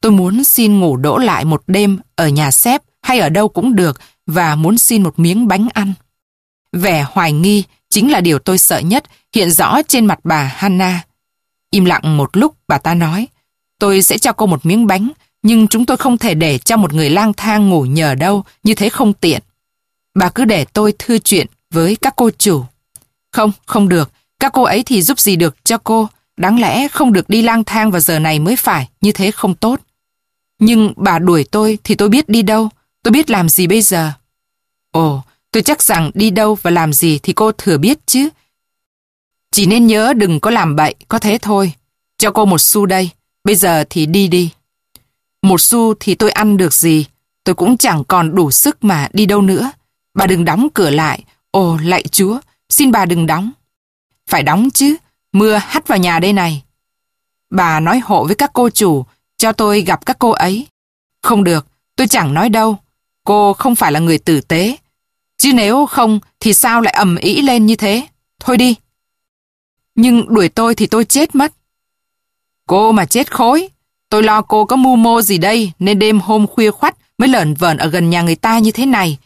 Speaker 1: Tôi muốn xin ngủ đỗ lại một đêm ở nhà xếp hay ở đâu cũng được và muốn xin một miếng bánh ăn. Vẻ hoài nghi chính là điều tôi sợ nhất hiện rõ trên mặt bà Hannah. Im lặng một lúc bà ta nói, tôi sẽ cho cô một miếng bánh, nhưng chúng tôi không thể để cho một người lang thang ngủ nhờ đâu, như thế không tiện. Bà cứ để tôi thư chuyện với các cô chủ. Không, không được, các cô ấy thì giúp gì được cho cô, đáng lẽ không được đi lang thang vào giờ này mới phải, như thế không tốt. Nhưng bà đuổi tôi thì tôi biết đi đâu, tôi biết làm gì bây giờ. Ồ, tôi chắc rằng đi đâu và làm gì thì cô thừa biết chứ, chỉ nên nhớ đừng có làm bậy, có thế thôi. Cho cô một xu đây, bây giờ thì đi đi. Một xu thì tôi ăn được gì, tôi cũng chẳng còn đủ sức mà đi đâu nữa. Bà đừng đóng cửa lại, ồ lạy chúa, xin bà đừng đóng. Phải đóng chứ, mưa hắt vào nhà đây này. Bà nói hộ với các cô chủ, cho tôi gặp các cô ấy. Không được, tôi chẳng nói đâu. Cô không phải là người tử tế. Chứ nếu không thì sao lại ầm ĩ lên như thế? Thôi đi. Nhưng đuổi tôi thì tôi chết mất. Cô mà chết khối. Tôi lo cô có mưu mô gì đây nên đêm hôm khuya khoắt mới lởn vởn ở gần nhà người ta như thế này.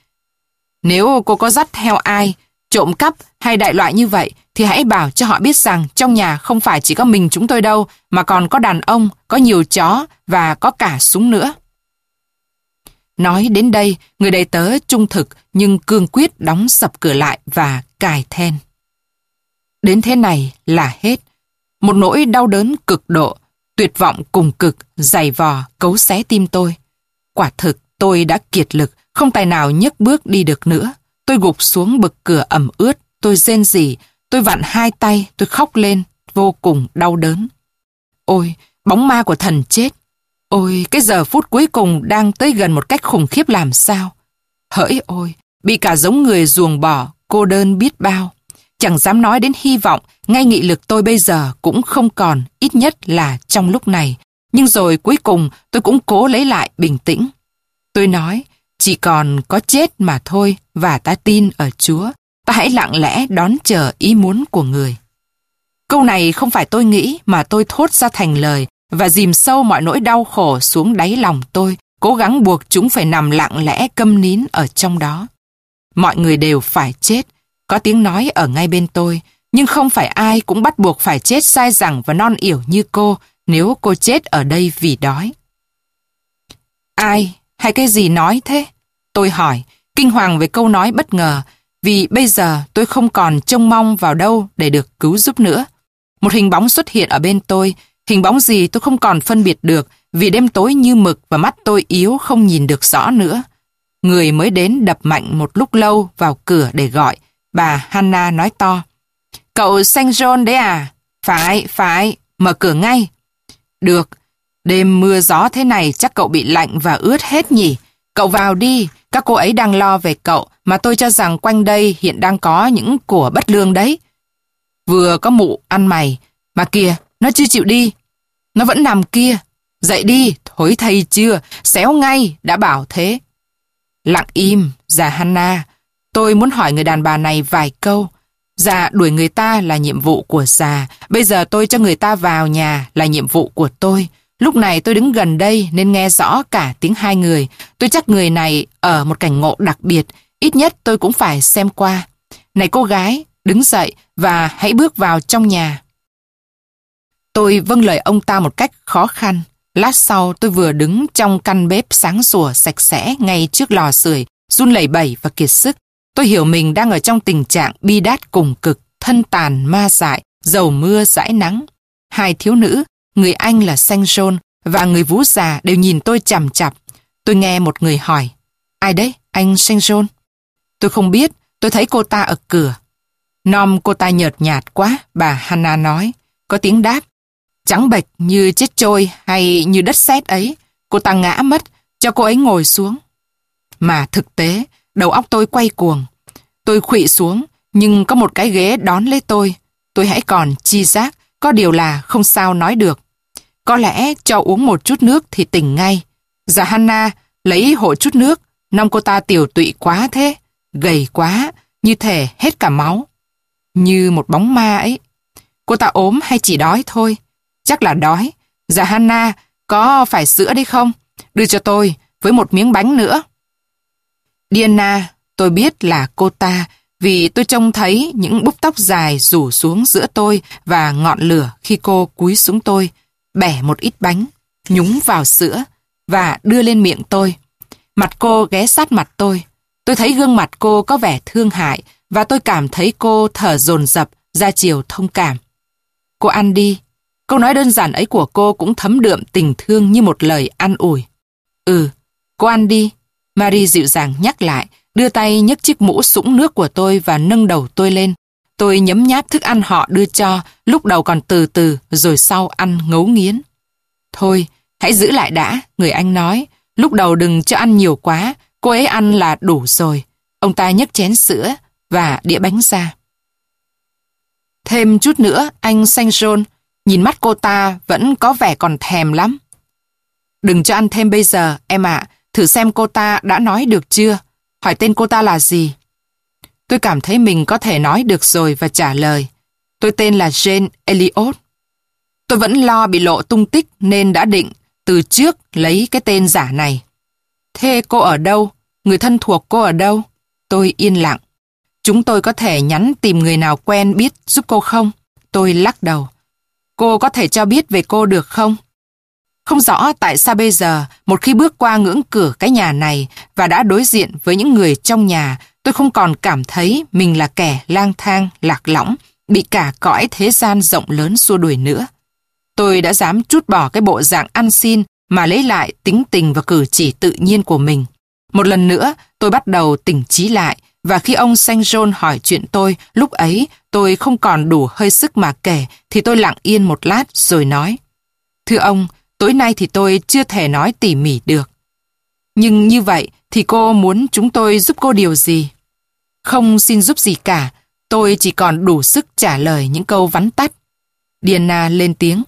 Speaker 1: Nếu cô có dắt theo ai, trộm cắp hay đại loại như vậy thì hãy bảo cho họ biết rằng trong nhà không phải chỉ có mình chúng tôi đâu mà còn có đàn ông, có nhiều chó và có cả súng nữa. Nói đến đây, người đầy tớ trung thực nhưng cương quyết đóng sập cửa lại và cài then. Đến thế này là hết. Một nỗi đau đớn cực độ, tuyệt vọng cùng cực, dày vò, cấu xé tim tôi. Quả thực tôi đã kiệt lực, không tài nào nhấc bước đi được nữa. Tôi gục xuống bực cửa ẩm ướt, tôi rên rỉ, tôi vặn hai tay, tôi khóc lên, vô cùng đau đớn. Ôi, bóng ma của thần chết. Ôi, cái giờ phút cuối cùng đang tới gần một cách khủng khiếp làm sao. Hỡi ôi, bị cả giống người ruồng bỏ, cô đơn biết bao. Chẳng dám nói đến hy vọng, ngay nghị lực tôi bây giờ cũng không còn, ít nhất là trong lúc này. Nhưng rồi cuối cùng tôi cũng cố lấy lại bình tĩnh. Tôi nói, chỉ còn có chết mà thôi và ta tin ở Chúa. Ta hãy lặng lẽ đón chờ ý muốn của người. Câu này không phải tôi nghĩ mà tôi thốt ra thành lời và dìm sâu mọi nỗi đau khổ xuống đáy lòng tôi, cố gắng buộc chúng phải nằm lặng lẽ câm nín ở trong đó. Mọi người đều phải chết, có tiếng nói ở ngay bên tôi, nhưng không phải ai cũng bắt buộc phải chết sai rằng và non yểu như cô nếu cô chết ở đây vì đói. Ai hay cái gì nói thế? Tôi hỏi, kinh hoàng về câu nói bất ngờ, vì bây giờ tôi không còn trông mong vào đâu để được cứu giúp nữa. Một hình bóng xuất hiện ở bên tôi, hình bóng gì tôi không còn phân biệt được vì đêm tối như mực và mắt tôi yếu không nhìn được rõ nữa. Người mới đến đập mạnh một lúc lâu vào cửa để gọi. Bà Hannah nói to. Cậu Saint John đấy à? Phải, phải, mở cửa ngay. Được, đêm mưa gió thế này chắc cậu bị lạnh và ướt hết nhỉ. Cậu vào đi, các cô ấy đang lo về cậu mà tôi cho rằng quanh đây hiện đang có những của bất lương đấy. Vừa có mụ ăn mày, mà kìa, nó chưa chịu đi. Nó vẫn nằm kia. Dậy đi, thối thầy chưa, xéo ngay, đã bảo thế. Lặng im, già Hanna. Tôi muốn hỏi người đàn bà này vài câu. Già đuổi người ta là nhiệm vụ của già. Bây giờ tôi cho người ta vào nhà là nhiệm vụ của tôi. Lúc này tôi đứng gần đây nên nghe rõ cả tiếng hai người. Tôi chắc người này ở một cảnh ngộ đặc biệt. Ít nhất tôi cũng phải xem qua. Này cô gái, đứng dậy và hãy bước vào trong nhà. Tôi vâng lời ông ta một cách khó khăn. Lát sau tôi vừa đứng trong căn bếp sáng sủa sạch sẽ ngay trước lò sưởi, run lẩy bẩy và kiệt sức. Tôi hiểu mình đang ở trong tình trạng bi đát cùng cực, thân tàn ma dại, dầu mưa dãi nắng. Hai thiếu nữ, người anh là Saint John và người vú già đều nhìn tôi chằm chặp. Tôi nghe một người hỏi, ai đấy, anh Saint John? Tôi không biết, tôi thấy cô ta ở cửa. Nom cô ta nhợt nhạt quá, bà Hannah nói. Có tiếng đáp, trắng bệch như chết trôi hay như đất sét ấy. Cô ta ngã mất, cho cô ấy ngồi xuống. Mà thực tế, đầu óc tôi quay cuồng. Tôi khụy xuống, nhưng có một cái ghế đón lấy tôi. Tôi hãy còn chi giác, có điều là không sao nói được. Có lẽ cho uống một chút nước thì tỉnh ngay. Dạ Hanna lấy hộ chút nước, năm cô ta tiểu tụy quá thế, gầy quá, như thể hết cả máu. Như một bóng ma ấy. Cô ta ốm hay chỉ đói thôi? Chắc là đói. Dạ Hanna, có phải sữa đấy không? Đưa cho tôi, với một miếng bánh nữa. Diana, tôi biết là cô ta, vì tôi trông thấy những búp tóc dài rủ xuống giữa tôi và ngọn lửa khi cô cúi xuống tôi, bẻ một ít bánh, nhúng vào sữa và đưa lên miệng tôi. Mặt cô ghé sát mặt tôi. Tôi thấy gương mặt cô có vẻ thương hại và tôi cảm thấy cô thở dồn dập ra chiều thông cảm. Cô ăn đi. Câu nói đơn giản ấy của cô cũng thấm đượm tình thương như một lời an ủi. Ừ, cô ăn đi. Marie dịu dàng nhắc lại, đưa tay nhấc chiếc mũ sũng nước của tôi và nâng đầu tôi lên. Tôi nhấm nháp thức ăn họ đưa cho, lúc đầu còn từ từ, rồi sau ăn ngấu nghiến. Thôi, hãy giữ lại đã, người anh nói. Lúc đầu đừng cho ăn nhiều quá, cô ấy ăn là đủ rồi. Ông ta nhấc chén sữa và đĩa bánh ra. Thêm chút nữa, anh Saint John, nhìn mắt cô ta vẫn có vẻ còn thèm lắm. Đừng cho ăn thêm bây giờ, em ạ, thử xem cô ta đã nói được chưa. Hỏi tên cô ta là gì? Tôi cảm thấy mình có thể nói được rồi và trả lời. Tôi tên là Jane Elliot. Tôi vẫn lo bị lộ tung tích nên đã định từ trước lấy cái tên giả này. Thế cô ở đâu? Người thân thuộc cô ở đâu? Tôi yên lặng. Chúng tôi có thể nhắn tìm người nào quen biết giúp cô không? Tôi lắc đầu. Cô có thể cho biết về cô được không? Không rõ tại sao bây giờ, một khi bước qua ngưỡng cửa cái nhà này và đã đối diện với những người trong nhà, tôi không còn cảm thấy mình là kẻ lang thang, lạc lõng, bị cả cõi thế gian rộng lớn xua đuổi nữa. Tôi đã dám chút bỏ cái bộ dạng ăn xin mà lấy lại tính tình và cử chỉ tự nhiên của mình. Một lần nữa, tôi bắt đầu tỉnh trí lại và khi ông Saint John hỏi chuyện tôi, lúc ấy tôi không còn đủ hơi sức mà kể thì tôi lặng yên một lát rồi nói. Thưa ông, tối nay thì tôi chưa thể nói tỉ mỉ được. Nhưng như vậy thì cô muốn chúng tôi giúp cô điều gì? Không xin giúp gì cả, tôi chỉ còn đủ sức trả lời những câu vắn tắt. Diana lên tiếng.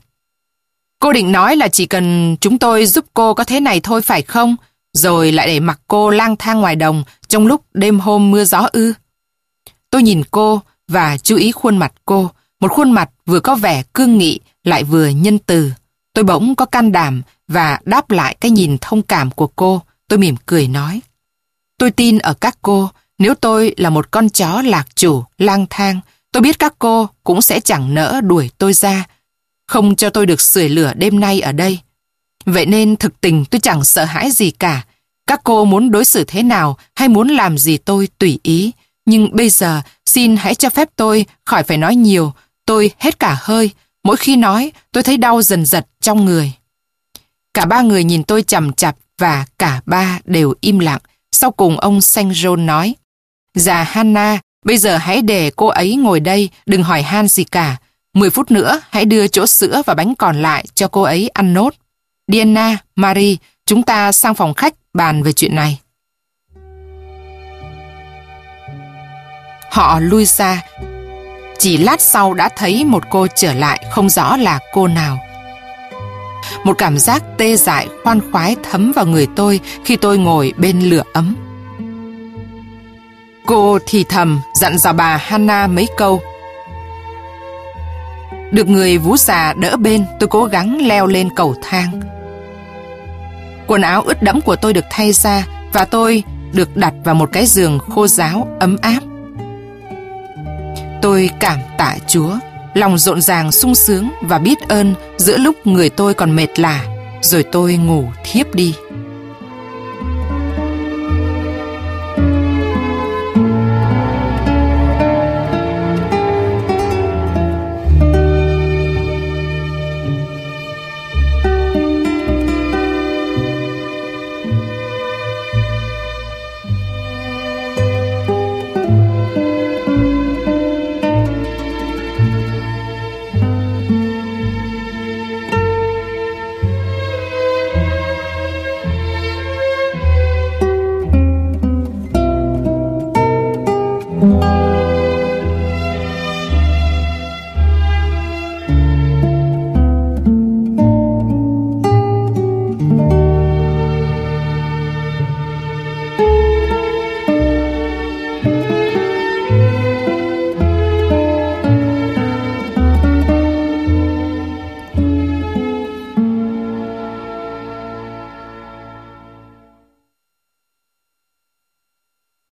Speaker 1: Cô định nói là chỉ cần chúng tôi giúp cô có thế này thôi phải không? Rồi lại để mặc cô lang thang ngoài đồng trong lúc đêm hôm mưa gió ư. Tôi nhìn cô và chú ý khuôn mặt cô, một khuôn mặt vừa có vẻ cương nghị lại vừa nhân từ. Tôi bỗng có can đảm và đáp lại cái nhìn thông cảm của cô. Tôi mỉm cười nói. Tôi tin ở các cô, nếu tôi là một con chó lạc chủ, lang thang, tôi biết các cô cũng sẽ chẳng nỡ đuổi tôi ra, không cho tôi được sưởi lửa đêm nay ở đây. Vậy nên thực tình tôi chẳng sợ hãi gì cả. Các cô muốn đối xử thế nào hay muốn làm gì tôi tùy ý. Nhưng bây giờ xin hãy cho phép tôi khỏi phải nói nhiều. Tôi hết cả hơi. Mỗi khi nói tôi thấy đau dần dật trong người. Cả ba người nhìn tôi chầm chập và cả ba đều im lặng. Sau cùng ông Saint John nói, già Hannah, bây giờ hãy để cô ấy ngồi đây, đừng hỏi han gì cả. Mười phút nữa hãy đưa chỗ sữa và bánh còn lại cho cô ấy ăn nốt. Diana, Marie, chúng ta sang phòng khách bàn về chuyện này. Họ lui ra. Chỉ lát sau đã thấy một cô trở lại không rõ là cô nào. Một cảm giác tê dại khoan khoái thấm vào người tôi khi tôi ngồi bên lửa ấm. Cô thì thầm dặn dò bà Hannah mấy câu. Được người vú già đỡ bên, tôi cố gắng leo lên cầu thang. Quần áo ướt đẫm của tôi được thay ra và tôi được đặt vào một cái giường khô ráo ấm áp. Tôi cảm tạ Chúa, lòng rộn ràng sung sướng và biết ơn giữa lúc người tôi còn mệt lả, rồi tôi ngủ thiếp đi.